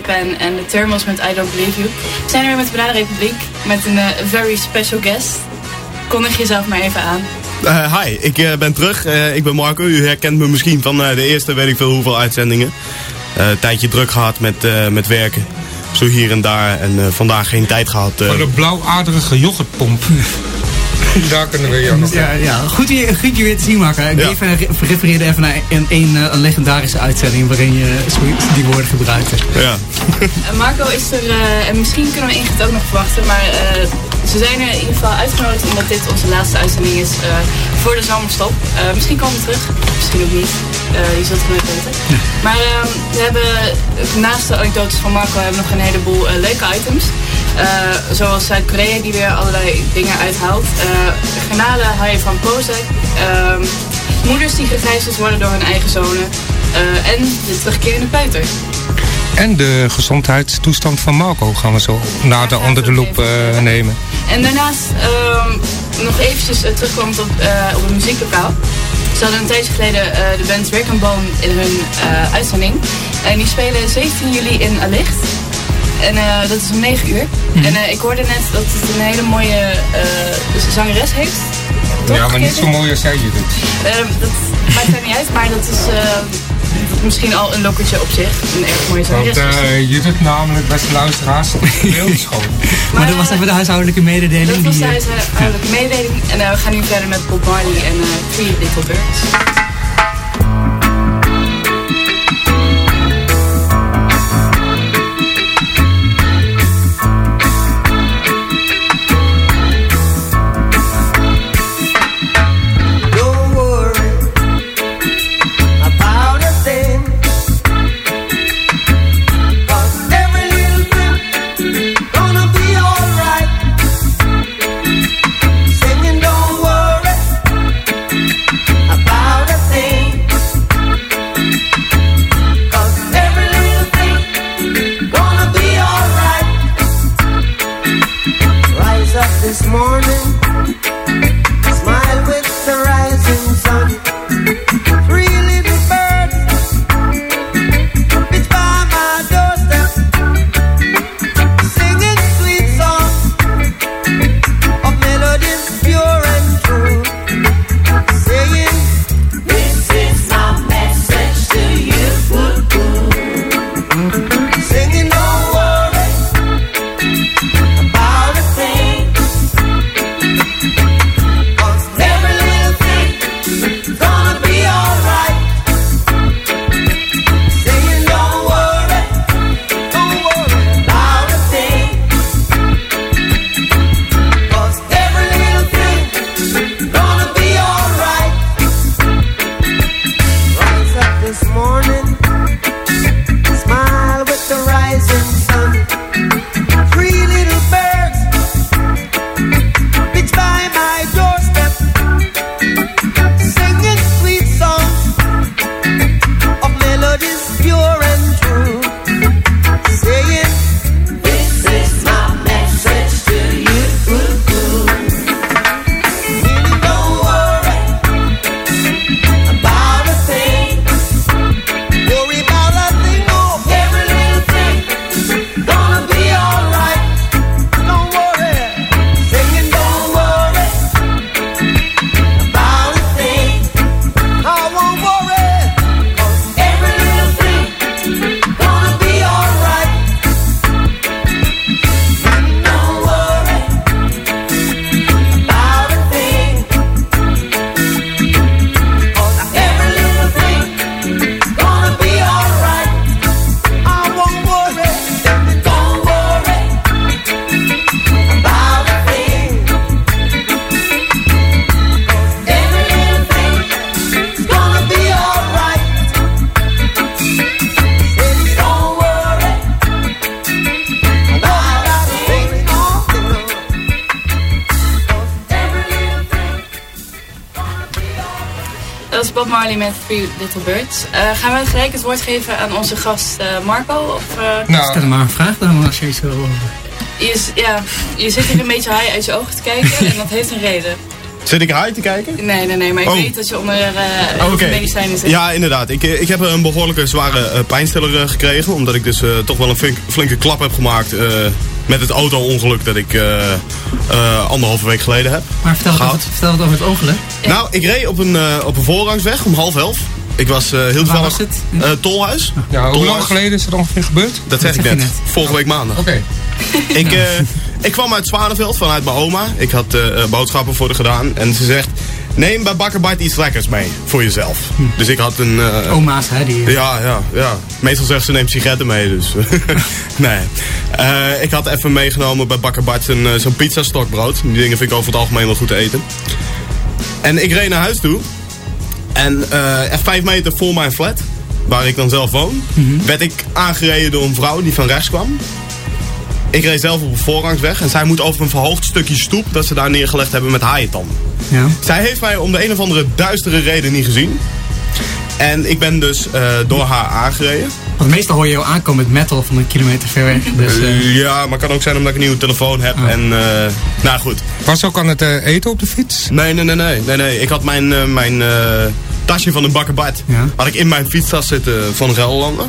Peter Pan en de Thermals met I Don't Believe You. We zijn er weer met de Banana Republiek met een eh, very special guest. Kondig jezelf maar even aan. Uh, hi, ik uh, ben terug. Uh, ik ben Marco. U herkent me misschien van de eerste weet ik veel hoeveel uitzendingen. een tijdje druk gehad met, met werken. Zo hier en daar. En vandaag geen tijd gehad. Van de blauwaderige yoghurtpomp. Daar kunnen we jou nog ja, ja. Goed, je, goed je weer te zien, Marco. Ik ja. even, refereerde even naar een, een, een, legendarische uitzending waarin je die woorden gebruikte. Ja. Marco is er, en misschien kunnen we Ingrid ook nog verwachten, maar ze zijn er in ieder geval uitgenodigd omdat dit onze laatste uitzending is uh, voor de zomerstop. Uh, misschien komen we terug, misschien ook niet. Uh, je zult het nooit weten. Maar ehm, we hebben naast de anekdotes van Marco hebben we nog een heleboel leuke items. Zoals Zuid-Korea die weer allerlei dingen uithaalt. garnalen haaien van Prozac. Ehm, moeders die gegijzeld worden door hun eigen zonen. en de terugkerende peuter. En de gezondheidstoestand van Marco gaan we zo nader onder de loep uh, nemen. En daarnaast uh, nog eventjes uh, terugkomend op, uh, op het muzieklokaal. Ze hadden een tijdje geleden de band Rick Bone in hun uitzending. En die spelen 17 juli in Allicht. En dat is om 9 uur. Mm. En ik hoorde net dat het een hele mooie zangeres heeft. Toch? Ja, maar niet zo mooi als jij je doet. dat maakt er niet uit, maar dat is misschien al een lokkertje op zich. Een erg mooie zangeres. Want uh, je doet namelijk, beste luisteraars, beeldschoon. maar, maar dat was even de huishoudelijke mededeling. Dat was de huishoudelijke mededeling. En uh, we gaan nu verder met Bob Marley en uh, Three Little Birds. Met Three Little Birds. Uh, gaan we gelijk het woord geven aan onze gast uh, Marco? Of, uh... nou, Stel maar een vraag dan als je zo... Je, ja, je zit hier een beetje high uit je ogen te kijken en dat heeft een reden. Zit ik high te kijken? Nee, nee, nee, maar ik Oh. weet dat je onder eh Oké. medicijnen zit. Ja, inderdaad. Ik, eh, ik heb een behoorlijke zware eh, pijnstiller eh, gekregen. Omdat ik dus eh, toch wel een flink, flinke klap heb gemaakt eh, met het auto-ongeluk dat ik eh eh, anderhalve week geleden heb. Maar vertel Gehad. over, het- vertel wat over het ongeluk. Nou, ik reed op een, eh, op een voorrangsweg om half elf. Ik was eh, heel toevallig... was het? Tolhuis. Ja, hoe Tolhuis. lang geleden is het ongeveer gebeurd? Dat zeg ik net. net. Vorige week maandag. Oké. Ik, eh, ik kwam uit Zwanenveld vanuit mijn oma. Ik had boodschappen voor haar gedaan. En ze zegt, neem bij Bakker Bite iets lekkers mee voor jezelf. Dus ik had een... eh, Oma's, hè, die... ja, ja, ja. Meestal zegt ze neemt sigaretten mee, dus... nee. Eh, ik had even meegenomen bij Bakker Bart een, eh, zo'n pizza stokbrood. Die dingen vind ik over het algemeen wel goed te eten. En ik reed naar huis toe. En echt vijf meter voor mijn flat, waar ik dan zelf woon, werd ik aangereden door een vrouw die van rechts kwam. Ik reed zelf op een voorrangsweg en zij moet over een verhoogd stukje stoep dat ze daar neergelegd hebben met haaientanden. Ja. Zij heeft mij om de een of andere duistere reden niet gezien. En ik ben dus eh, door haar aangereden. Want meestal hoor je jou aankomen met metal van een kilometer ver weg. Dus, eh, Eh, ja, maar het kan ook zijn omdat ik een nieuwe telefoon heb. Ah. En, eh, nou goed. Was ook aan het eh, eten op de fiets? Nee, nee, nee, nee. nee, nee. Ik had mijn, eh, mijn eh, tasje van de bakkerbad. Ja. Had ik in mijn fietstas zitten van Gelderlanden.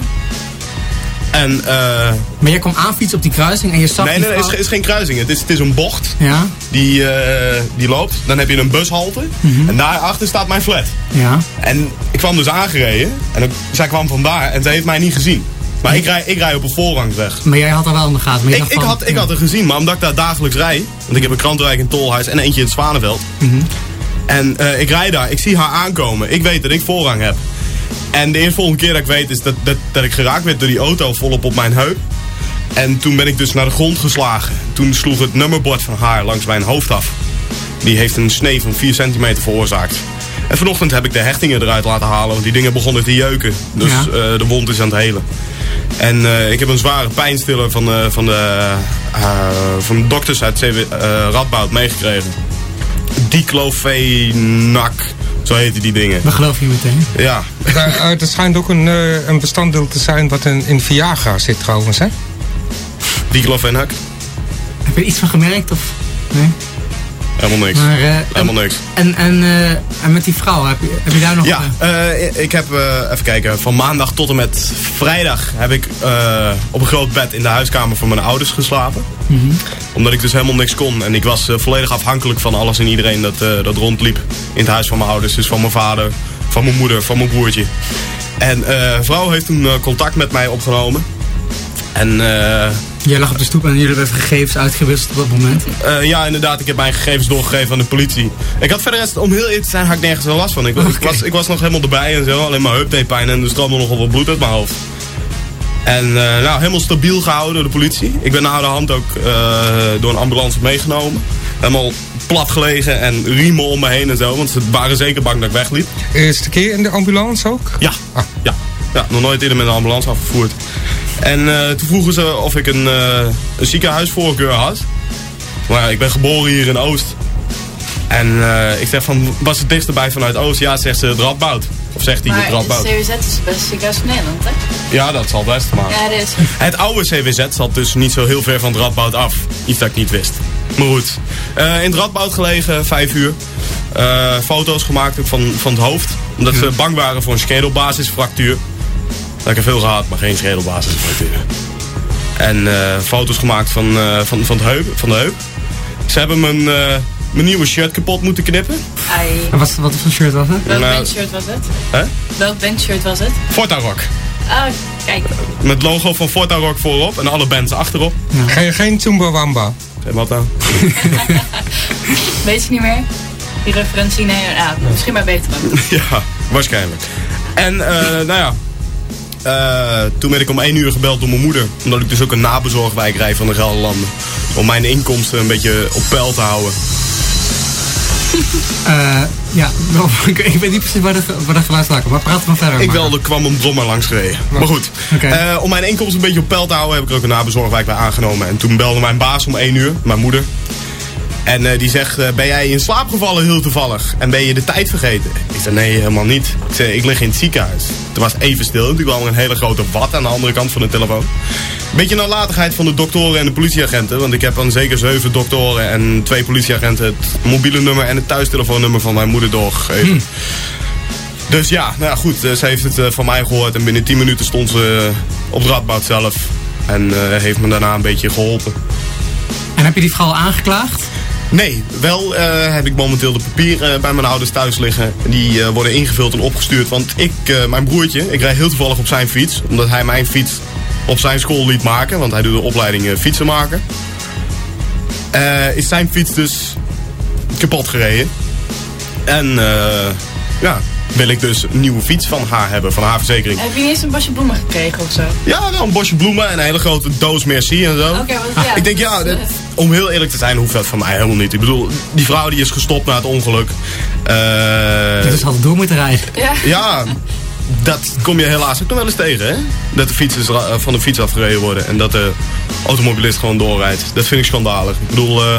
En, eh maar jij kwam aanfietsen op die kruising en je zag nee, nee, nee, het is, is geen kruising. Het is, het is een bocht Ja, die, eh, die loopt. Dan heb je een bushalte. Mhm. En daarachter staat mijn flat. ja. En ik kwam dus aangereden. En zij kwam vandaar en zij heeft mij niet gezien. Maar ik rij, ik rij op een voorrangsweg. Maar jij had haar wel in de gaten. Maar je Ik, ik, van, had, ik ja. had er gezien, maar omdat ik daar dagelijks rij. Want ik heb een krantenwijk in Tolhuis en eentje in het Zwanenveld. Mhm. En eh, ik rij daar, ik zie haar aankomen. Ik weet dat ik voorrang heb. En de eerste volgende keer dat ik weet is dat, dat, dat ik geraakt werd door die auto volop op mijn heup. En toen ben ik dus naar de grond geslagen. Toen sloeg het nummerbord van haar langs mijn hoofd af. Die heeft een snee van 4 centimeter veroorzaakt. En vanochtend heb ik de hechtingen eruit laten halen, want die dingen begonnen te jeuken. Dus Ja. eh, de wond is aan het helen. En eh, ik heb een zware pijnstiller van de, van de, eh, van de dokters uit eh, Radboud meegekregen. Diclofenac, zo heten die dingen. Dat geloof je meteen. Ja, eh, er schijnt ook een, eh, een bestanddeel te zijn wat in, in Viagra zit trouwens, hè? diclofenac. Heb je er iets van gemerkt? Of? Nee? Helemaal niks. Maar, eh, Helemaal niks. En, en, eh, en met die vrouw, heb je, heb je daar nog... Ja, eh, eh, ik heb, even kijken, van maandag tot en met vrijdag heb ik op een groot bed in de huiskamer van mijn ouders geslapen. Omdat ik dus helemaal niks kon. En ik was volledig afhankelijk van alles en iedereen dat, dat rondliep in het huis van mijn ouders. Dus van mijn vader, van mijn moeder, van mijn broertje. En vrouw heeft toen contact met mij opgenomen. En eh, Jij lag op de stoep en jullie hebben even gegevens uitgewisseld op dat moment. eh, ja, inderdaad, ik heb mijn gegevens doorgegeven aan de politie. Ik had verder, rest, om heel eerlijk te zijn, had ik nergens wel last van. Ik, was, ik was nog helemaal erbij en zo. Alleen mijn heup deed pijn en er stroomde nogal wat bloed uit mijn hoofd. En eh, nou, helemaal stabiel gehouden door de politie. Ik ben na de hand ook eh, door een ambulance meegenomen. Helemaal plat gelegen en riemen om me heen en zo. Want ze waren zeker bang dat ik wegliep. Eerste keer in de ambulance ook? Ja, ja. ja nog nooit eerder met een ambulance afgevoerd. En eh, toen vroegen ze of ik een, eh, een ziekenhuisvoorkeur had. Maar ja, ik ben geboren hier in Oost. En eh, ik zeg van, was het dichterbij vanuit Oost? Ja, zegt ze het Radboud. Of zegt hij het Maar Radboud? CWZ is het beste ziekenhuis van Nederland, hè? Ja, dat zal best maar. Ja, dat is Het oude CWZ zat dus niet zo heel ver van het Radboud af. Iets dat ik niet wist. Maar goed. Eh, in het Radboud gelegen, vijf uur. Eh, foto's gemaakt ook van, van het hoofd. Omdat ze bang waren voor een schedelbasisfractuur. Dat ik er veel gehad, maar geen schedelbasisfractuur. En eh, foto's gemaakt van, eh, van, van, het heup, van de heup. Ze hebben mijn, eh, mijn nieuwe shirt kapot moeten knippen. Ai. En wat, wat voor shirt was het? Welk Nou, bandshirt was het? Hè? Welk bandshirt was het? Fortarok. Oh, kijk. Met het logo van Fortarok voorop en alle bands achterop. Geen, geen Chumbawamba. Zeg wat dan? Weet je niet meer? Die referentie? Nee, ja, misschien maar beter dan. Ja, waarschijnlijk. En eh, nou ja, eh, toen werd ik om 1 uur gebeld door mijn moeder. Omdat ik dus ook een nabezorgwijk rijd van de Gelderlanden. Om mijn inkomsten een beetje op peil te houden. Eh, ja, ik, ik weet niet precies waar de, waar de geluidslaken maar praat maar verder. Ik maar. wel, er kwam een brommer langs gereden. Maar goed, eh, om mijn inkomsten een beetje op peil te houden... heb ik er ook een nabezorgwijk bij aangenomen. En toen belde mijn baas om 1 uur, mijn moeder. En eh, die zegt, eh, ben jij in slaap gevallen heel toevallig? En ben je de tijd vergeten? Ik zei, nee, helemaal niet. Ik zei, ik lig in het ziekenhuis. Het was even stil. Toen kwam een hele grote wat aan de andere kant van de telefoon. Beetje nalatigheid van de doktoren en de politieagenten. Want ik heb dan zeker zeven doktoren en twee politieagenten... het mobiele nummer en het thuistelefoonnummer van mijn moeder doorgegeven. Dus ja, nou ja, goed. eh, Ze heeft het van mij gehoord. En binnen 10 minuten stond ze op het radboud zelf. En heeft me daarna een beetje geholpen. En heb je die vrouw aangeklaagd? Nee, wel eh, heb ik momenteel de papieren bij mijn ouders thuis liggen. Die eh, worden ingevuld en opgestuurd. Want ik, eh, mijn broertje, ik rijd heel toevallig op zijn fiets. Omdat hij mijn fiets op zijn school liet maken. Want hij doet de opleiding fietsen maken. Is zijn fiets dus kapot gereden. En ja, wil ik dus een nieuwe fiets van haar hebben, van haar verzekering. Heb je niet eens een bosje bloemen gekregen of zo? Ja, wel een bosje bloemen en een hele grote doos merci en zo. Oké, want ja. Ik denk, ja, dat- om heel eerlijk te zijn, hoeft dat van mij helemaal niet. Ik bedoel, die vrouw die is gestopt na het ongeluk. Eh, Dus hadden door moeten rijden. Ja. ja, dat kom je helaas ook nog wel eens tegen, hè? Dat de fietsers eh, van de fiets afgereden worden en dat de automobilist gewoon doorrijdt. Dat vind ik schandalig. Ik bedoel, eh,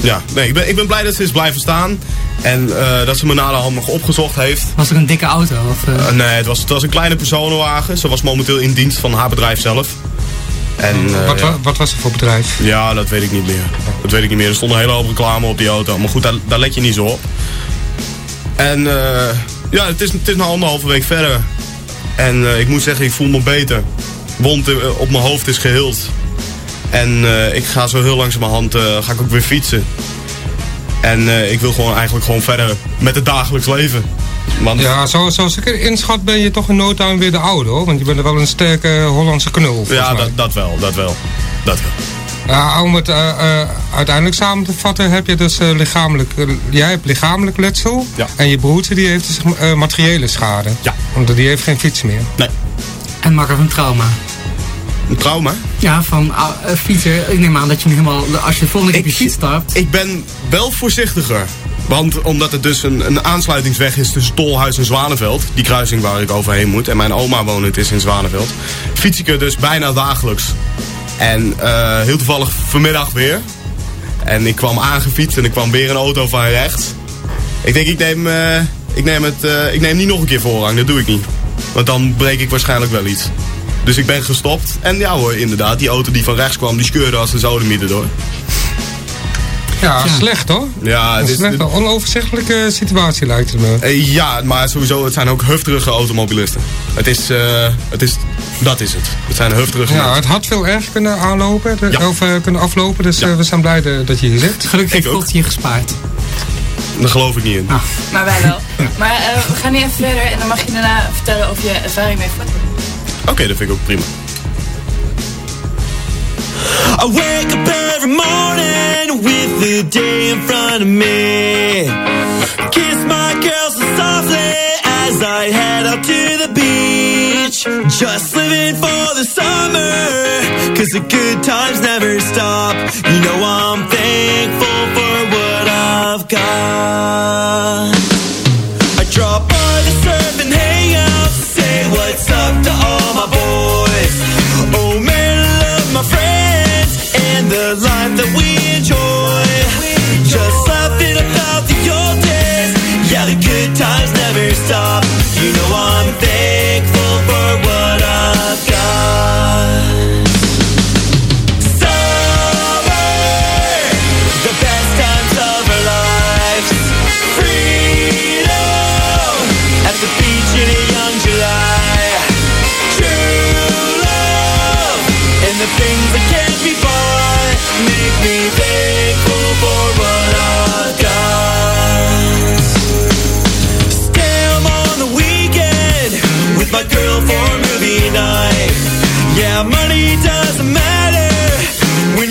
ja, nee, ik ben, ik ben blij dat ze is blijven staan. En eh, dat ze me na de hand nog opgezocht heeft. Was er een dikke auto? Of, eh, Eh, nee, het was, het was een kleine personenwagen. Ze was momenteel in dienst van haar bedrijf zelf. En, eh, wat, ja. wat was het voor bedrijf? Ja, dat weet ik niet meer. Dat weet ik niet meer. Er stond een hele hoop reclame op die auto. Maar goed, daar, daar let je niet zo op. En ja, het is, het is nu anderhalve week verder. En ik moet zeggen, ik voel me beter. Wond op mijn hoofd is geheeld. En eh, ik ga zo heel langzamerhand uh, ga ik ook weer fietsen. En eh, ik wil gewoon eigenlijk gewoon verder met het dagelijks leven. Want Ja, zo, zoals ik het inschat ben je toch in no time weer de oude hoor. Want je bent er wel een sterke Hollandse knul ja dat, dat wel, dat wel. Dat wel. Ja, om het eh, eh, uiteindelijk samen te vatten heb je dus eh, lichamelijk... eh, jij hebt lichamelijk letsel. Ja. En je broertje die heeft dus eh, materiële schade. Ja. Want die heeft geen fiets meer. Nee, En makker van trauma. Een trauma. Ja, van ah, eh, fietsen. Ik neem aan dat je nu helemaal, als je de volgende keer op je fiets stapt. Ik ben wel voorzichtiger. Want omdat het dus een, een aansluitingsweg is tussen Tolhuis en Zwanenveld. Die kruising waar ik overheen moet. En mijn oma woont het is in Zwanenveld. Fiets ik er dus bijna dagelijks. En eh, heel toevallig vanmiddag weer. En ik kwam aangefietst en ik kwam weer een auto van rechts. Ik denk ik neem, eh, ik neem, het, ik neem niet nog een keer voorrang. Dat doe ik niet. Want dan breek ik waarschijnlijk wel iets. Dus ik ben gestopt. En ja hoor, inderdaad. Die auto die van rechts kwam, die scheurde als een zodemieter door. Ja, Ja. slecht hoor. Ja, Het is een onoverzichtelijke situatie lijkt het me. Eh, ja, maar sowieso, het zijn ook hufterige automobilisten. Het is, eh, het is, dat is het. Het zijn hufterige Ja, mensen. het had veel erger kunnen aanlopen, de- Ja. of eh, kunnen aflopen. Dus Ja. we zijn blij de- dat je hier zit. Gelukkig heeft. God je gespaard. Daar geloof ik niet in. Ah. Maar wij wel. Maar eh, we gaan nu even verder en dan mag je daarna vertellen over je ervaring met foto. Oké, dat vind ik ook prima. I wake up every morning with the day in front of me. Kiss my girl so softly as I head out to the beach. Just living for the summer, cause the good times never stop. You know I'm thankful for what I've got.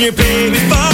you pay me for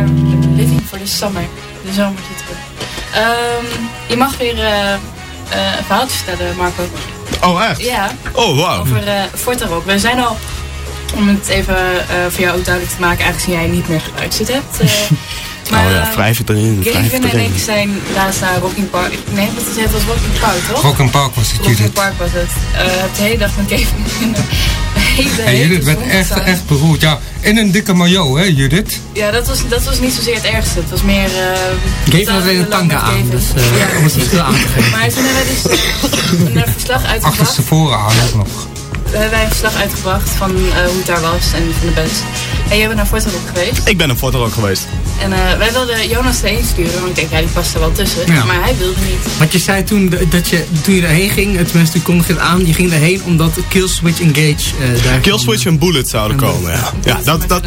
met Living for the Summer. De zomer zit erop. Ehm, je mag weer eh, eh, een verhaaltje vertellen, Marco. Oh, echt? Ja, Oh, wauw. over uh, Fortarok. We zijn al, om het even eh, voor jou ook duidelijk te maken, aangezien jij niet meer geluisterd hebt. eh, maar, Oh ja, eh, wrijf het erin, Gavin en ik zijn laatst naar Rocking Park. Nee, wat is het? Was Rocking Park, toch? Rock and Park was het, Rocking. Park was het. Eh heb de hele dag met Kevin in de hele Hey, Judith werd echt, echt beroerd. Ja, in een dikke maillot, hè, Judith? Ja, dat was, dat was niet zozeer het ergste. Het was meer... eh Geef had alleen een tanga aan, dus eh, om het verschil aan te geven. Maar toen hebben we dus eh, een verslag uitgebracht. voren aan ook nog. We hebben wij een verslag uitgebracht van eh, hoe het daar was en van de bands. En jij bent naar Fortalop geweest. Ik ben een foto ook geweest. En eh, wij wilden Jonas erheen sturen, want ik denk, ja, die past er wel tussen. Ja. Maar hij wilde niet. Want je zei toen dat je, toen je erheen ging, eh, tenminste toen kondigde je het aan, je ging erheen omdat Killswitch Engage eh daar Killswitch en Bullet zouden En komen, ja. Ja, dat, dat,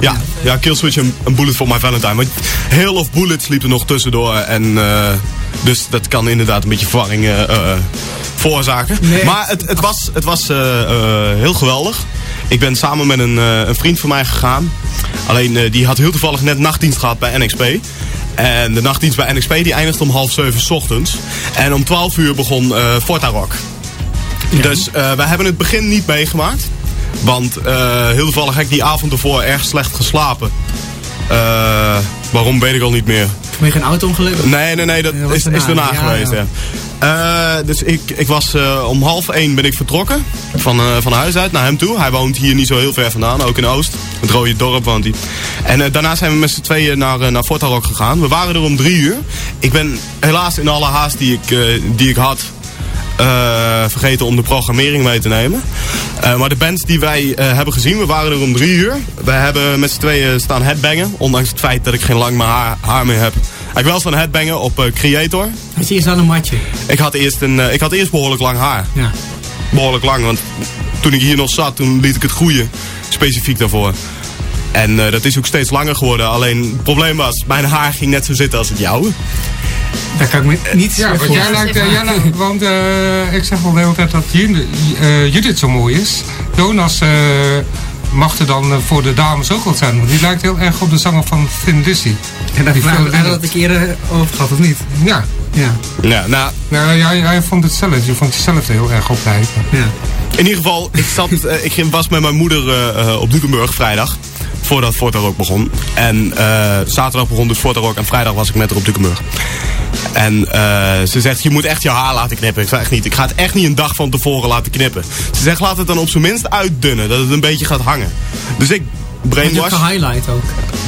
ja, ja Killswitch en, en Bullet for My Valentine. Want heel of Bullets liep er nog tussendoor. En, eh, dus dat kan inderdaad een beetje verwarring veroorzaken. Nee. Maar het, het was, het was eh, eh, heel geweldig. Ik ben samen met een, eh, een vriend van mij gegaan. Alleen die had heel toevallig net nachtdienst gehad bij NXP. En de nachtdienst bij NXP die eindigde om half zeven 's ochtends. En om 12 uur begon Forta Rock. Dus eh wij hebben het begin niet meegemaakt. Want heel toevallig heb ik die avond ervoor erg slecht geslapen. Waarom weet ik al niet meer. Vanwege een auto-ongeluk? Nee, nee, nee, dat Ja, is, is daarna, daarna ja, geweest, ja. Eh, dus ik, ik was eh, om half één ben ik vertrokken van, eh, van huis uit naar hem toe. Hij woont hier niet zo heel ver vandaan, ook in Oost. Het Rode Dorp woont hij. En daarna zijn we met z'n tweeën naar, naar Fort Rock gegaan. We waren er om drie uur. Ik ben helaas in alle haast die ik, die ik had vergeten om de programmering mee te nemen. Maar de bands die wij hebben gezien, we waren er om drie uur. We hebben met z'n tweeën staan headbangen. Ondanks het feit dat ik geen lang meer haar, haar meer heb. Ik wel staan headbangen op eh, Creator. Had je eerst al een matje? Ik had, eerst een, eh, ik had eerst behoorlijk lang haar. Ja. Behoorlijk lang, want toen ik hier nog zat, toen liet ik het groeien. Specifiek daarvoor. En eh, dat is ook steeds langer geworden. Alleen het probleem was, mijn haar ging net zo zitten als het jouwe. Daar kan ik me niet Ja, zo want jij lijkt, jij lijkt- want eh, ik zeg wel de hele tijd dat Judith, eh, Judith zo mooi is. Jonas eh, mag er dan eh, voor de dames ook wel zijn, want die lijkt heel erg op de zanger van Thin Lizzy. En daar Die vraag ik dat ik eerder over gehad, of niet? Ja, Ja. Ja, nou, nou, jij, jij vond het zelf, je vond jezelf er heel erg op lijken. ja. in ieder geval, ik, zat, eh, ik ging- was met mijn moeder eh, eh, op Dukenburg vrijdag. Voordat Forta Rock begon. En eh, zaterdag begon dus Rock en vrijdag was ik met haar op Dukenburg. En eh, ze zegt, je moet echt je haar laten knippen. Ik zeg echt niet. Ik ga het echt niet een dag van tevoren laten knippen. Ze zegt, laat het dan op zijn minst uitdunnen. Dat het een beetje gaat hangen. Dus ik Heb je ook brainwash. gehighlight ook?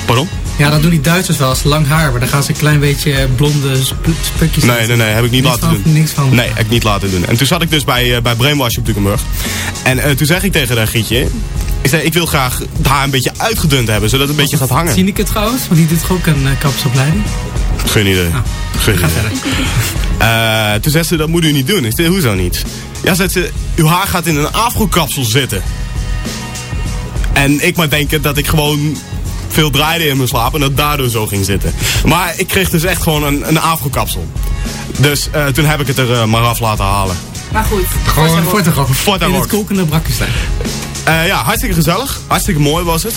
Pardon? Ja, dat doen die Duitsers wel. Als lang haar, maar dan gaan ze een klein beetje eh, blonde sp spukjes Nee, nee, nee, heb ik niet Niks laten van- doen. niks van. Nee, heb ik niet laten doen. En toen zat ik dus bij, eh, bij Brainwash op Dukenburg. En eh, toen zeg ik tegen dat Gietje... Ik zei, ik wil graag het haar een beetje uitgedund hebben, zodat het een beetje gaat hangen. Zie ik het trouwens? Want die doet toch ook een uh, kapsopleiding? Geen idee. Geen idee. Eh, toen zei ze, dat moet u niet doen. Ik zei, hoezo niet? Ja, zegt ze, uw haar gaat in een afro-kapsel zitten. En ik maar denken dat ik gewoon veel draaide in mijn slaap en dat daardoor zo ging zitten. Maar ik kreeg dus echt gewoon een, een afro-kapsel. Dus eh, toen heb ik het er eh, maar af laten halen. Maar goed. Gewoon Forza Fort Rock. Rock. Fort In het kokende Brakkenstein. Eh, ja, hartstikke gezellig. Hartstikke mooi was het.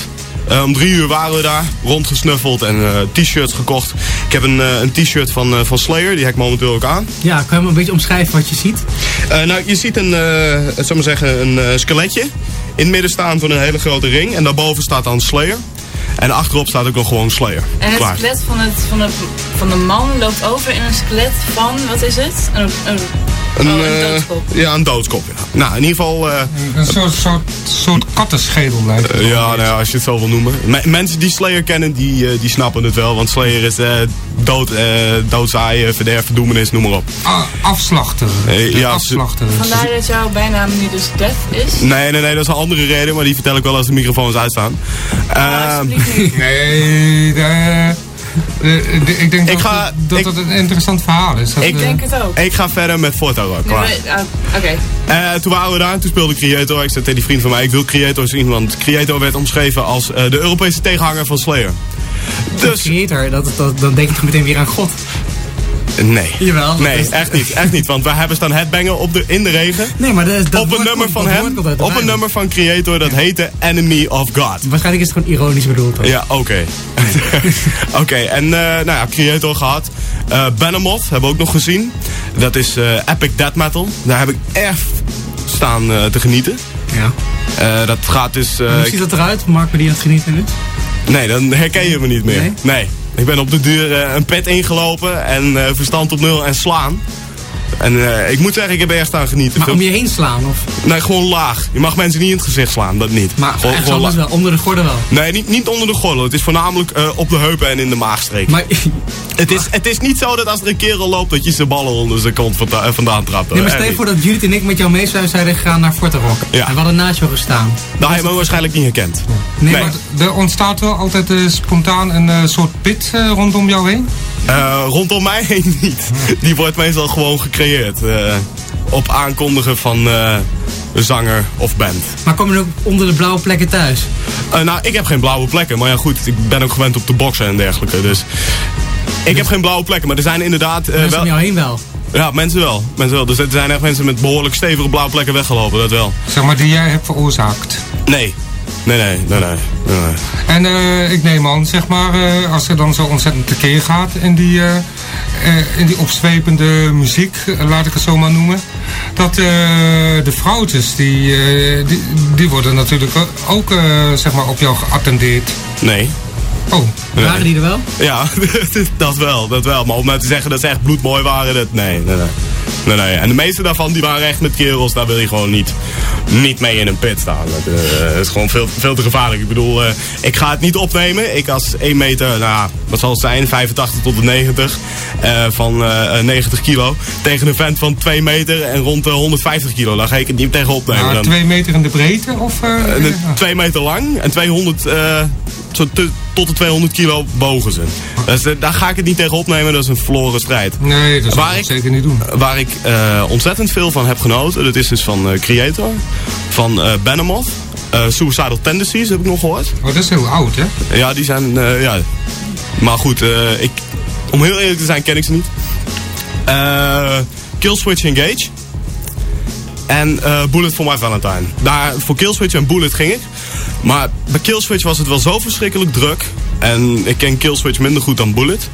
Eh, om drie uur waren we daar, rondgesnuffeld en eh, t-shirts gekocht. Ik heb een, een t-shirt van, eh, van Slayer, die heb ik momenteel ook aan. Ja, kan je me een beetje omschrijven wat je ziet? Eh, nou, je ziet een, eh maar zeggen, een eh, skeletje in het midden staan van een hele grote ring. En daarboven staat dan Slayer. En achterop staat ook nog gewoon Slayer. En het Klaar. skelet van, het, van, de, van de man loopt over in een skelet van, wat is het? Een, een, Een, oh, een eh, doodskop. ja, een doodskop. Ja. Nou, in ieder geval... eh, Een soort, soort, soort kattenschedel lijkt het eh, ja, nou ja, als je het zo wil noemen. Me- mensen die Slayer kennen, die, die snappen het wel. Want Slayer is eh, dood, eh doodzaaien, verderf, verdoemenis, noem maar op. Ah, afslachter. De ja, afslachter. Vandaar dat jouw bijnaam nu dus Death is. Nee, nee, nee, dat is een andere reden. Maar die vertel ik wel als de microfoons uitstaan. Ah, Ehm, niet. Nee, de- ik denk Ik dat, ga- dat ik- het een interessant verhaal is. Dat, Ik eh, Ik denk het ook. ik ga verder met Forta Rock. Nee, Klaar. we- ah, Oké. Eh, toen waren we daar, toen speelde Creator. Ik zei tegen die vriend van mij, ik wil Creator zien, want Creator werd omschreven als eh, de Europese tegenhanger van Slayer. Dus, Creator, dat, dat, dan denk toch meteen weer aan God. Nee. Jawel, Nee, is- echt niet, echt niet. Want we hebben staan headbangen op de, in de regen. Nee, maar dat, dat op een nummer van hem, op een nummer van Creator, dat heette Enemy of God. Waarschijnlijk is het gewoon ironisch bedoeld. hoor. Ja, oké. oké, en eh, nou ja, Creator gehad. Eh Benemoth hebben we ook nog gezien. Dat is eh, Epic Death Metal. Daar heb ik echt staan te genieten. Ja. Dat gaat dus... Hoe ziet dat eruit? Mark me die aan het genieten is? Nee, dan herken je me niet meer. Nee? Nee. Ik ben op de duur eh, een pet ingelopen en eh, verstand op nul en slaan. En eh, ik moet zeggen, ik heb er echt aan genieten. Maar om je heen slaan? Of? Nee, gewoon laag. Je mag mensen niet in het gezicht slaan, dat niet. Maar gewoon, ergens gewoon anders laag. wel, onder de gordel wel. Nee, niet, niet onder de gordel. Het is voornamelijk eh, op de heupen en in de maagstreek. Maar, het, is, het is niet zo dat als er een kerel loopt dat je zijn ballen onder zijn kont eh, vandaan trapt. nee, maar stel je voor dat Judith en ik met jou mee zouden zijn gegaan naar Forte Rock. Ja. En we hadden naast jou gestaan. heb je me waarschijnlijk niet herkend. Nee, Nee. maar Er ontstaat wel altijd spontaan een soort pit rondom jou heen. Eh, rondom mij heen niet. Die wordt meestal gewoon gecreëerd. eh, op aankondigen van eh, een zanger of band. Maar kom je ook onder de blauwe plekken thuis? Eh, nou, ik heb geen blauwe plekken. Maar ja, goed, ik ben ook gewend op te boksen en dergelijke. Dus ik heb geen blauwe plekken. Maar er zijn inderdaad eh, Mensen om wel... jou heen wel. Ja, mensen wel. Mensen wel. Dus er zijn echt mensen met behoorlijk stevige blauwe plekken weggelopen. Dat wel. Zeg maar die jij hebt veroorzaakt. Nee. Nee, nee, nee, nee. En eh, ik neem aan, zeg maar, eh, als er dan zo ontzettend tekeer gaat in die, eh, eh, in die opzwepende muziek, laat ik het zo maar noemen. Dat eh, de vrouwtjes, die, eh, die, die worden natuurlijk ook eh, zeg maar op jou geattendeerd. Nee. Oh, Nee. Waren die er wel? Ja, dat wel, dat wel. Maar om nou te zeggen dat ze echt bloedmooi waren, dat... Nee, nee, nee. Nee, nee. En de meeste daarvan, die waren echt met kerels, daar wil je gewoon niet, niet mee in een pit staan. Dat eh, is gewoon veel, veel te gevaarlijk. Ik bedoel, eh, ik ga het niet opnemen. Ik als 1 meter, nou, wat zal het zijn, 85 tot de 90, eh, van eh, 90 kilo, tegen een vent van 2 meter en rond de 150 kilo. Daar ga ik het niet tegen opnemen. nou, dan. twee meter in de breedte? Of, eh, En ja. een- twee meter lang en 200, eh, zo tot de 200 kilo bogen ze. Dus, daar ga ik het niet tegen opnemen, dat is een verloren strijd. Nee, dat zou Waar ik zeker niet doen. Waar ik eh, ontzettend veel van heb genoten, dat is dus van eh, Creator, van eh Benemoth, eh, Suicidal Tendencies heb ik nog gehoord. Oh, dat is heel oud, hè? Ja, die zijn, ja. Maar goed, ik, om heel eerlijk te zijn ken ik ze niet. Killswitch Engage. En eh, Bullet for My Valentine. Daar, voor Killswitch en Bullet ging ik. Maar bij Killswitch was het wel zo verschrikkelijk druk. En ik ken Killswitch minder goed dan Bullet.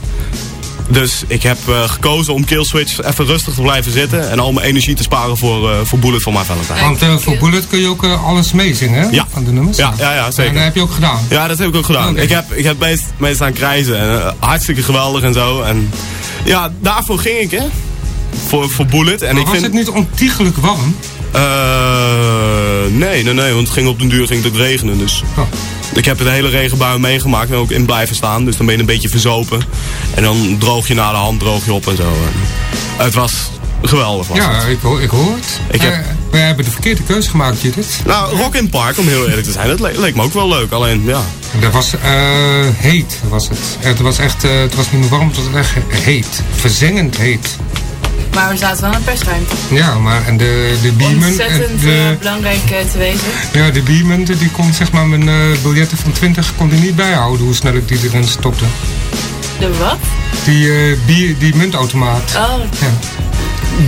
Dus ik heb eh, gekozen om Killswitch even rustig te blijven zitten. En al mijn energie te sparen voor, eh, voor Bullet for My Valentine. Want voor Bullet kun je ook alles meezingen, hè? Ja. Van de nummers. Ja, ja, ja, En zeker. dat heb je ook gedaan. Ja, dat heb ik ook gedaan. Ik heb, ik heb meest, meest aan krijzen. En, hartstikke geweldig en zo. En ja, daarvoor ging ik, hè. Voor, voor Bullet. En Maar ik was vind, het niet ontiegelijk warm? Eh, nee, nee, nee. Want het ging op den duur ging het ook regenen. Dus Oh. ik heb de hele regenbui meegemaakt en ook in blijven staan. Dus dan ben je een beetje verzopen. En dan droog je na de hand, droog je op en zo. En het was geweldig. Was Ja, het. ik, hoor- ik hoor het. Ik heb- Eh, we hebben de verkeerde keuze gemaakt, Judith. Nou, Rock in Park, om heel eerlijk te zijn, dat le- leek me ook wel leuk. Alleen, ja. Dat was eh, heet, was het. Het was echt, eh, het was niet meer warm, het was echt heet. Verzengend heet. Maar we zaten wel in een persruimte. Ja, maar en de, de beamen... en Ontzettend de, eh, belangrijk eh, te wezen. ja, de beamen, die kon zeg maar mijn eh, biljetten van 20 kon die niet bijhouden hoe snel ik die erin stopte. De wat? Die, eh, bie- die muntautomaat. Oh, Ja.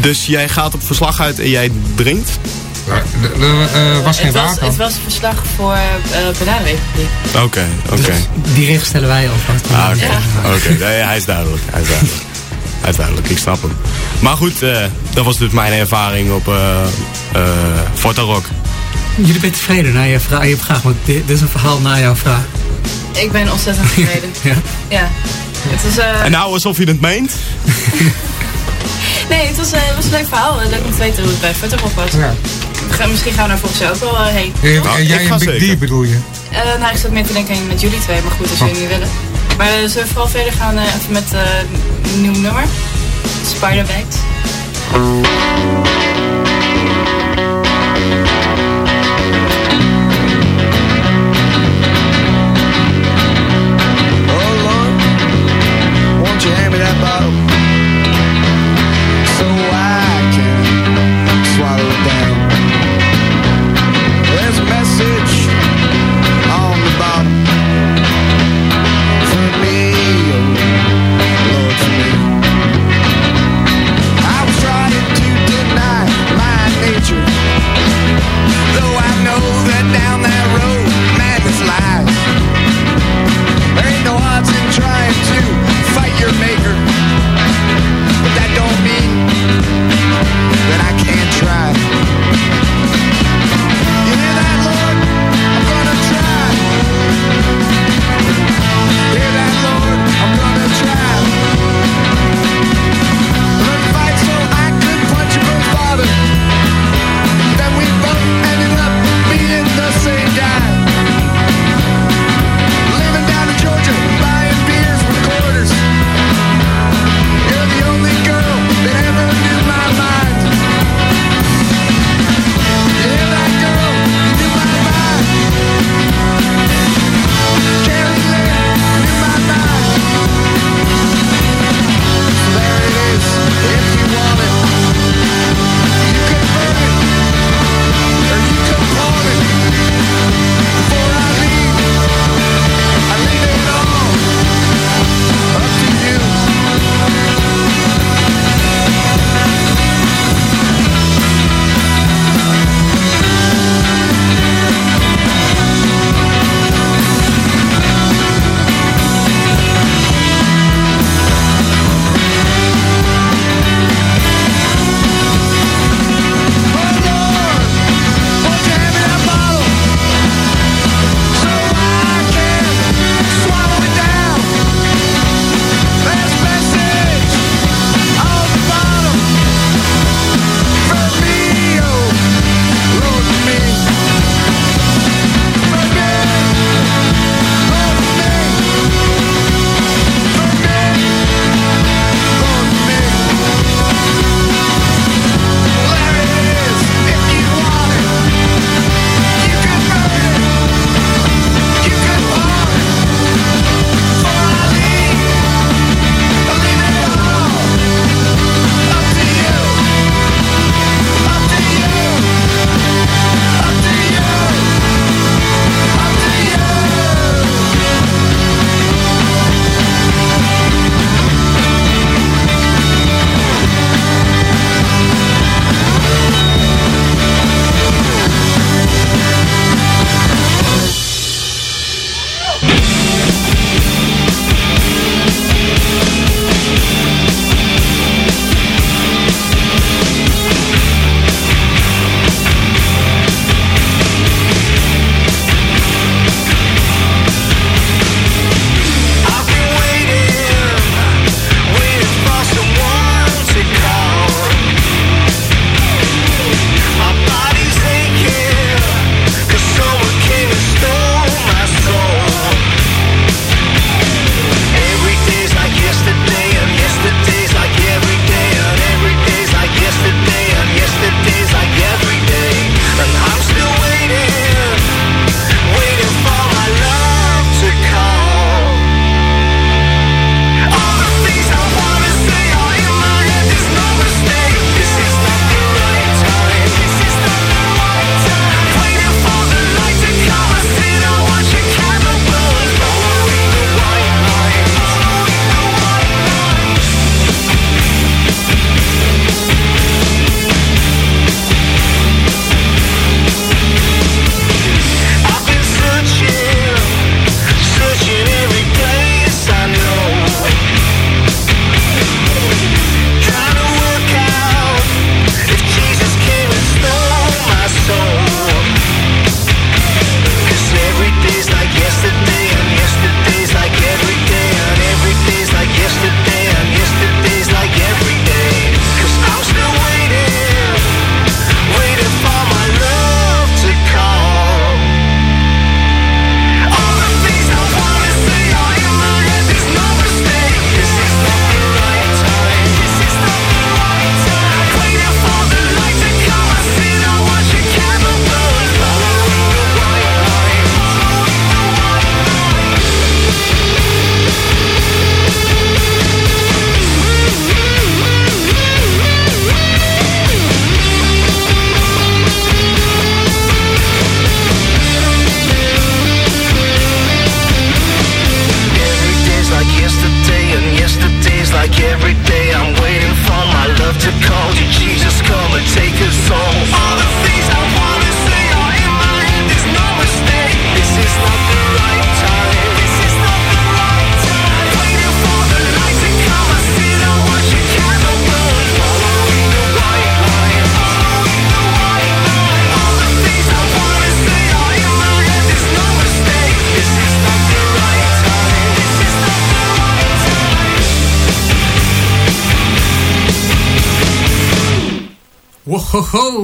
Dus jij gaat op verslag uit en jij drinkt? Ja, Er was geen het, was, water. het was een verslag voor uh, Bananenrepubliek. Oké, oké. Die regels stellen wij alvast. Ah, oké. Ja. Oké, nee, hij is duidelijk. Hij is duidelijk. Hij is duidelijk, ik snap hem. Maar goed, eh, dat was dus mijn ervaring op eh eh Forta Rock. Jullie bent tevreden naar je vraag, je vraag want dit, dit is een verhaal naar jouw vraag. Ik ben ontzettend tevreden. Ja. ja. Het was, eh, En nou alsof je het meent? nee, het was, het was een leuk verhaal. Leuk om te weten hoe het bij Futterop was. Ja. We gaan- misschien gaan we daar volgens jou ook wel heen. Nou, en jij en Big. D bedoel je? Eh, nou, ik zat meer te denken met jullie twee, maar goed, als jullie niet willen. Maar eh, zullen we vooral verder gaan eh, even met eh, een nieuw nummer? Spiderbags. Oh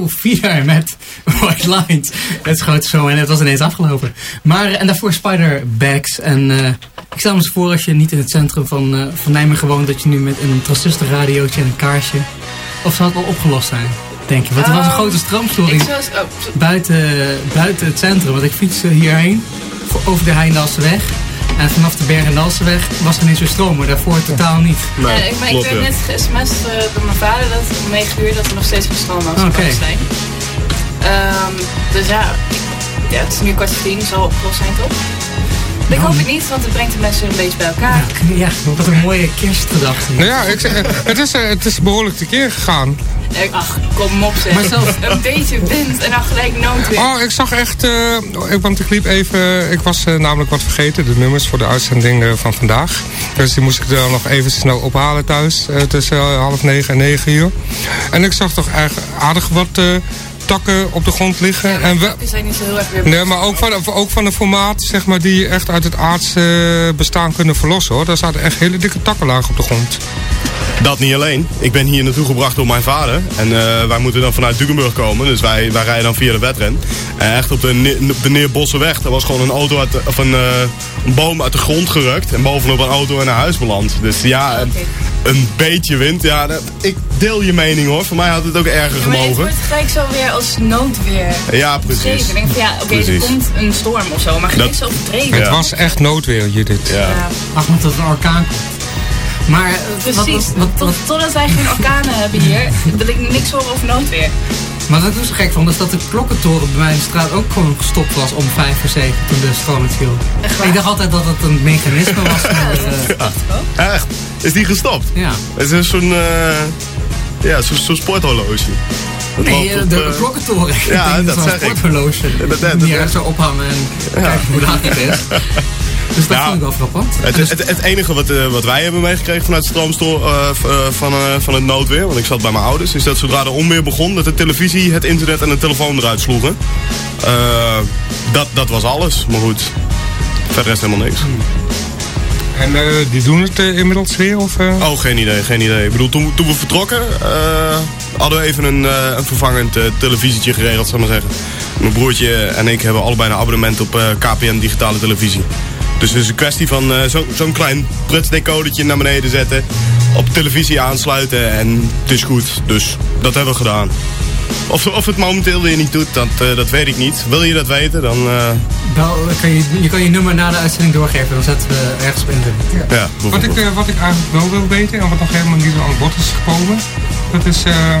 Vier met White Lines. Het schoot zo en het was ineens afgelopen. Maar, en daarvoor Spider Bags. En eh, ik stel me eens voor als je niet in het centrum van, eh, van Nijmegen woont, dat je nu met een transistorradiootje en een kaarsje. Of zou het al opgelost zijn? Denk je? Want er was een Ehm, grote stroomstoring. Oh, buiten, buiten het centrum. Want ik fiets eh, hierheen over de Heindalseweg. En vanaf de Bergendalseweg was er niet zo stroom, maar daarvoor totaal niet. Nee, Ja, ik, maar ik klopt, werd ja. net ge-sms'd eh, door mijn vader dat om 9 uur dat er nog steeds geen stroom was. Oké. op zijn. Ehm, dus ja, ja, het is nu kwart voor tien, zal opgelost zijn toch? Ik Nou, hoop het niet, want het brengt de mensen een beetje bij elkaar. Ja, wat een mooie kerstgedachte. Nou ja, ik zeg, het, is, eh, het is behoorlijk tekeer gegaan. Ach, kom op zeg. Maar zelfs- Een beetje wind en dan gelijk noodweer. Oh, ik zag echt, eh, ik, want ik liep even, ik was eh, namelijk wat vergeten, de nummers voor de uitzending van vandaag. Dus die moest ik dan nog even snel ophalen thuis, tussen half negen en negen uur. En ik zag toch erg aardig wat eh, takken op de grond liggen. en we, zijn niet zo heel erg weer... Nee, maar ook van, ook van een formaat zeg maar, die echt uit het aardse bestaan kunnen verlossen. hoor. Daar zaten echt hele dikke takkenlagen op de grond. Dat niet alleen. Ik ben hier naartoe gebracht door mijn vader. En eh, wij moeten dan vanuit Dukenburg komen. Dus wij, wij rijden dan via de wedren. En echt op de, op de Neerbossenweg. Daar was gewoon een, auto uit de- of een, eh, een boom uit de grond gerukt. En bovenop een auto en een huis beland. Dus ja, een beetje wind. Ja, ik deel je mening hoor. Voor mij had het ook erger Ja, maar het gemogen. wordt gelijk zo weer als noodweer Ja, precies. Ik denk van ja, oké, er komt een storm of zo, maar Dat- geen zo overdreven. Het was echt noodweer, Judith. Ja. Ja, Ach, want dat een orkaan komt. Maar eh, wat, precies. wat, wat, Tot, wat, totdat wij geen orkanen hebben hier, wil ik niks horen over noodweer. Maar wat ik dus zo gek vond, is dat de klokkentoren bij mijn straat ook gewoon gestopt was om vijf voor zeven toen de stroom het viel. Echt waar? Ik dacht altijd dat het een mechanisme was. Maar, dat eh, is ook. Echt? Is die gestopt? ja. Het is zo'n eh ja, zo'n zo'n sporthorloge. Dat Nee, eh, op, de klokkentoren. ja, dat zo'n zeg ik. sporthorloge. Dat- dat- dat- zo ophangen en kijken hoe laat het is. Dus dat Ja. vond ik wel frappant. Het, dus- het, het enige wat, eh, wat wij hebben meegekregen vanuit de stroomstoor eh, v- eh, van, eh, van het noodweer, want ik zat bij mijn ouders, is dat zodra de onweer begon, dat de televisie, het internet en de telefoon eruit sloegen. Eh, dat, dat was alles, maar goed. Verder is helemaal niks. En eh, die doen het eh, inmiddels weer? Of, eh? Oh, geen idee, geen idee. Ik bedoel, toen, toen we vertrokken, eh, hadden we even een, eh, een vervangend eh, televisietje geregeld, zal ik maar zeggen. Mijn broertje en ik hebben allebei een abonnement op eh, KPN digitale televisie. Dus het is een kwestie van eh, zo- zo'n klein prutsdecodertje naar beneden zetten, op televisie aansluiten en het is goed. Dus dat hebben we gedaan. Of, of het momenteel weer niet doet, dat, eh, dat weet ik niet. Wil je dat weten, dan eh, Bel, kan je, je kan je nummer na de uitzending doorgeven, dan zetten we ergens op internet. ja, Wat, ik, bijvoorbeeld. wat ik eigenlijk wel wil weten en wat nog helemaal niet aan bod is gekomen. Dat is... eh,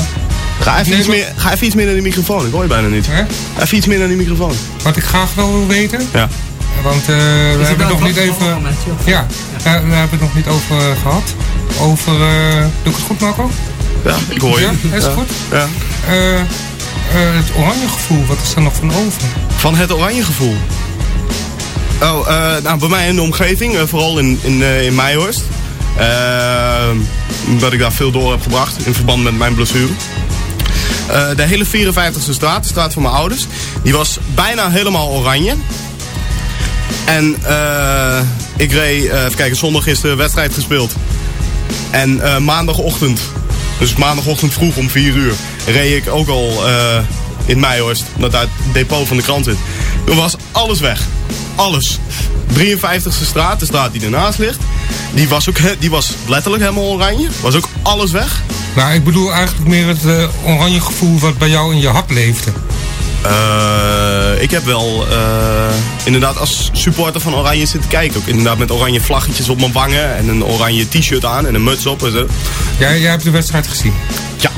Ga even, iets meer, ga even iets meer naar die microfoon, ik hoor je bijna niet. hè, Even iets meer naar die microfoon. wat ik graag wel wil weten. Ja. Want eh, we hebben het nog niet even... Ja, eh, we hebben het nog niet over eh, gehad. Over... eh, doe ik het goed, Marco? Ja, ik hoor je. Ja, is het goed? Ja. Eh, eh, het oranje gevoel, wat is er nog van over? Van het oranje gevoel. Oh, eh, nou, bij mij in de omgeving, vooral in, in, eh, in Meijhorst. Dat ik daar veel door heb gebracht in verband met mijn blessure. Eh, de hele 54e straat, de straat van mijn ouders, die was bijna helemaal oranje. En eh, ik reed, eh, even kijken, zondag is de wedstrijd gespeeld. En eh, maandagochtend, dus maandagochtend vroeg om 4 uur, reed ik ook al in Meijhorst, dat daar het depot van de krant zit. Toen was alles weg. Alles. 53e straat, de straat die ernaast ligt, die was, ook, die was letterlijk helemaal oranje. Was ook alles weg. Nou, ik bedoel eigenlijk meer het oranje gevoel wat bij jou in je hart leefde. Eh, ik heb wel eh, inderdaad als supporter van Oranje zitten kijken. Ook inderdaad met oranje vlaggetjes op mijn wangen en een oranje t-shirt aan en een muts op en zo. Jij, jij hebt de wedstrijd gezien. Ja.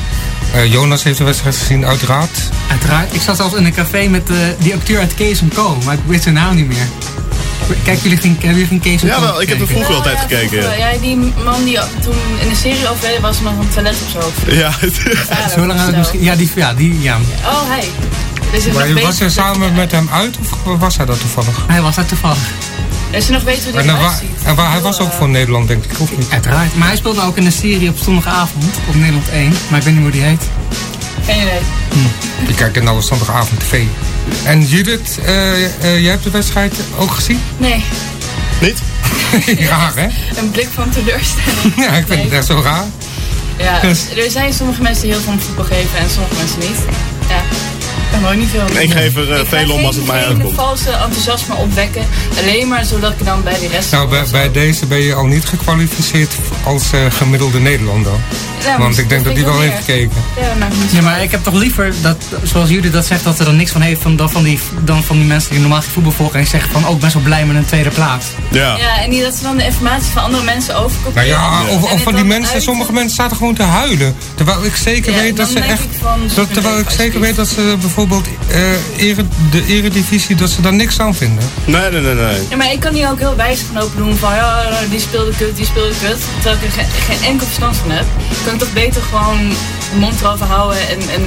Eh, Jonas heeft de wedstrijd gezien, uiteraard. Uiteraard. Ik zat zelfs in een café met eh, die acteur uit Kees Co. Maar ik weet zijn naam niet meer. Kijk, jullie geen, hebben jullie geen Kees Co Jawel, ik heb er vroeger altijd ja, gekeken. vroeger wel. Ja, die man die toen in de serie overleden was nog een toilet op zijn hoofd. Ja, Vader Zo lang had ik misschien... Ja, die, ja, die, ja. Oh, hij. Dus je Maar nog was je samen met hem uit of was hij dat toevallig? Hij was daar toevallig. Dat je nog weet hoe hij eruit wa- ziet. en waar, hij was ook voor Nederland, denk ik, of niet? Uiteraard. Maar hij speelde ook in een serie op zondagavond op Nederland 1. Maar ik weet niet hoe die heet. Geen idee. Je kijkt er nou zondagavond tv. En Judith, eh, eh, jij hebt de wedstrijd ook gezien? Nee, Niet? Raar, hè? een blik van teleurstelling. Ja, ik vind het echt zo raar. Ja, Dus- er zijn sommige mensen die heel veel om voetbal geven en sommige mensen niet. Ja, ik kan ook niet veel Ik doen. geef er eh, Ik ga veel om als het geen- mij uitkomt. valse enthousiasme opwekken. Alleen maar zodat ik dan bij de rest... Nou, bij, bij deze ben je al niet gekwalificeerd als eh, gemiddelde Nederlander. Ja, Want ik denk dat die wel ik heeft gekeken. Ja, maar niet Ja, maar ik heb toch liever dat, zoals jullie dat zegt, dat er dan niks van heeft van, dan, van die, dan van die mensen die normaal geen voetbal volgen en zeggen van, oh, ik ben zo blij met een tweede plaats. Ja. Ja, en niet dat ze dan de informatie van andere mensen Nou overkopiëren. ja, of, van die mensen, uit- sommige mensen zaten gewoon te huilen. Terwijl ik zeker Ja, weet dat ze echt. ik van, Dat, terwijl ik zeker weet dat ze bijvoorbeeld eh, ere, de eredivisie, dat ze daar niks aan vinden. Nee, nee, nee, nee. Ja, maar ik kan hier ook heel wijs gaan open doen van ja, die speelde kut, die speelde kut. Terwijl ik er geen, geen enkel verstand van heb. Kan ik toch beter gewoon de mond erover houden en, en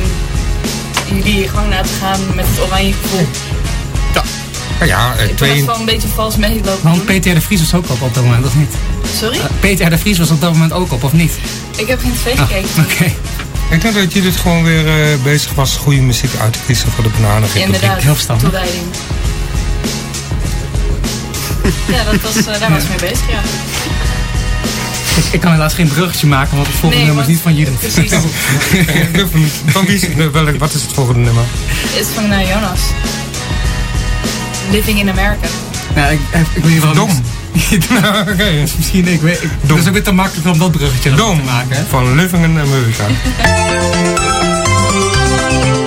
jullie gewoon laten gaan met het oranje gevoel. Nou ja, eh, Ik ben twee, wel een beetje vals meelopen Want. Peter de Vries was ook op op dat moment, of niet? Sorry? Eh, Peter R. de Vries was op dat moment ook op, of niet? Ik heb geen tv Ah, gekeken. Oké. Ik denk dat Judith gewoon weer eh, bezig was goede muziek uit te kiezen voor de Bananenrepubliek. Inderdaad, heel verstandig. toewijding. ja, dat was, eh, daar was ik mee bezig, ja. Ik, ik kan helaas geen bruggetje maken, want het volgende Nee, nummer is niet van Judith. Precies. Van wie is het? Welk, wat is het volgende nummer? Het is van eh, Jonas. Living in America. Ja, ik, ik, ik weet niet. Dom. Oké. Misschien, ik weet. Ik, dat is ook weer te makkelijk om dat bruggetje Dom te maken. hè? van Living in America.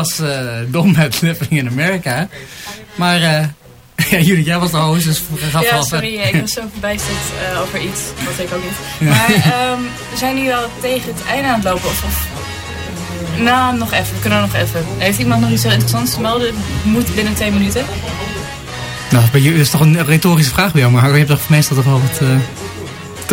was eh, dom met Living in America. Maar eh ja, Judith, jij was de host, dus ga Ja, sorry, ik was zo verbijsterd eh, over iets, wat ik ook niet. Maar ehm, we zijn nu wel tegen het einde aan het lopen. Of, of, nou, nog even, we kunnen nog even. Heeft iemand nog iets heel interessants te melden? Moet binnen twee minuten. Nou, jullie- dat is toch een retorische vraag bij jou, maar je hebt toch meestal toch wel wat...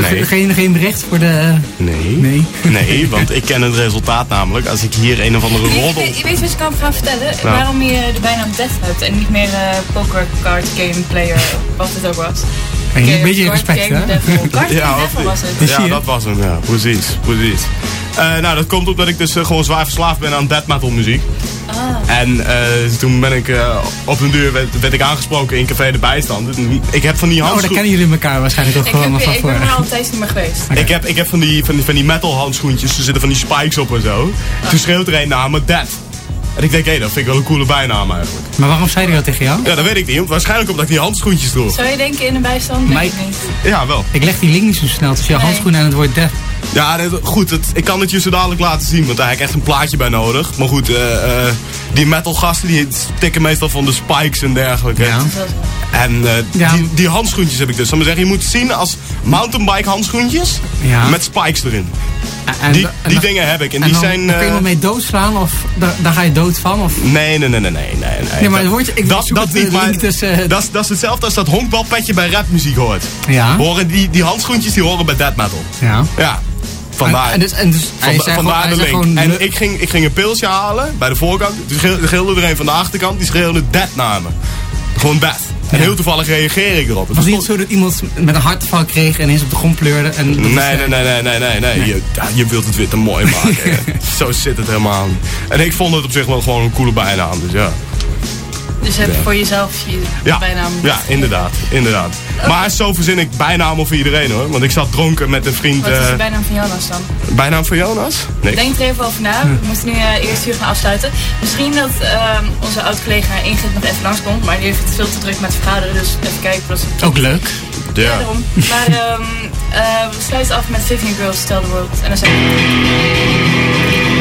toch Nee. geen, geen bericht voor de... Nee. Nee. Nee, want ik ken het resultaat namelijk. Als ik hier een of andere roddel... je, je weet wat je kan gaan vertellen? Nou. Waarom je de bijnaam Death hebt en niet meer eh poker card game player, wat het ook was. Een beetje respect, hè? Card Ja, Game of- Devil was het. zie Ja, dat was hem, ja. Precies, precies. Eh, nou, dat komt omdat ik dus eh, gewoon zwaar verslaafd ben aan death metal muziek. Ah. En eh, toen ben ik eh, op een duur werd, werd ik aangesproken in Café de Bijstand. Ik heb van die Oh, dan handschoenen... kennen jullie elkaar waarschijnlijk ook Ik, gewoon heb, van ik ben voor. er al een tijdje niet meer geweest. Ik heb, ik heb van, die, van, die, van die metal handschoentjes, er zitten van die spikes op en zo. Toen schreeuwt er een naar me, Dead. En ik denk, hé, dat vind ik wel een coole bijnaam eigenlijk. Maar waarom zei hij dat tegen jou? Ja, dat weet ik niet. Waarschijnlijk omdat ik die handschoentjes droeg. Zou je denken in een bijstand? Niet. Ja, wel. Ik leg die link niet zo snel tussen je Nee. handschoenen en het woord death. Ja, goed, het, ik kan het je zo dadelijk laten zien, want daar heb ik echt een plaatje bij nodig. Maar goed, eh, eh, die metal gasten die stikken meestal van de spikes en dergelijke. Ja. Dat is wel zo. En eh, Ja. die, die handschoentjes heb ik dus. Zal ik zeggen, je moet het zien als mountainbike handschoentjes Ja. met spikes erin. En, Die, en die dingen heb ik. En, En die zijn... kun je eh, iemand mee doodslaan of daar, daar ga je dood van? Of... Nee, nee, nee, nee, nee, nee. nee. Maar dat, het woordje- ik dat, dat niet, eh, maar link tussen, eh, dat, is- dat is hetzelfde als dat honkbalpetje bij rapmuziek hoort. Ja. Horen die, die handschoentjes die horen bij death metal. Ja. Ja, vandaar. En dus, en dus hij Vanda- zei gewoon, vandaar hij de link. gewoon En ik ging, ik ging een pilsje halen bij de voorkant. Toen schreeuwde er een van de achterkant. Die schreeuwde dead naar me. Gewoon dead. En heel toevallig reageer ik erop. was niet zo dat iemand met een hartval kreeg en eens op de grond pleurde. En Nee, nee, nee, nee, nee, nee, nee. Je, je wilt het weer te mooi maken. Zo zit het helemaal. En ik vond het op zich wel gewoon een coole bijnaam. Dus ja. Dus je hebt voor jezelf je Ja, bijnaam. ja inderdaad, inderdaad. Maar zo verzin ik bijnamen voor iedereen hoor. Want ik zat dronken met een vriend. Wat is eh, de bijnaam van Jonas dan? bijnaam voor Jonas? Nee. Denk er even over na. We moeten nu eh, eerst hier gaan afsluiten. Misschien dat ehm, onze oud-collega Ingrid nog even langskomt. Maar die heeft het veel te druk met vergaderen. Dus even kijken wat ze... Ook leuk. Ja, Ja. daarom. Maar ehm, eh, we sluiten af met 15 Girls Tell the World. En dan zijn we...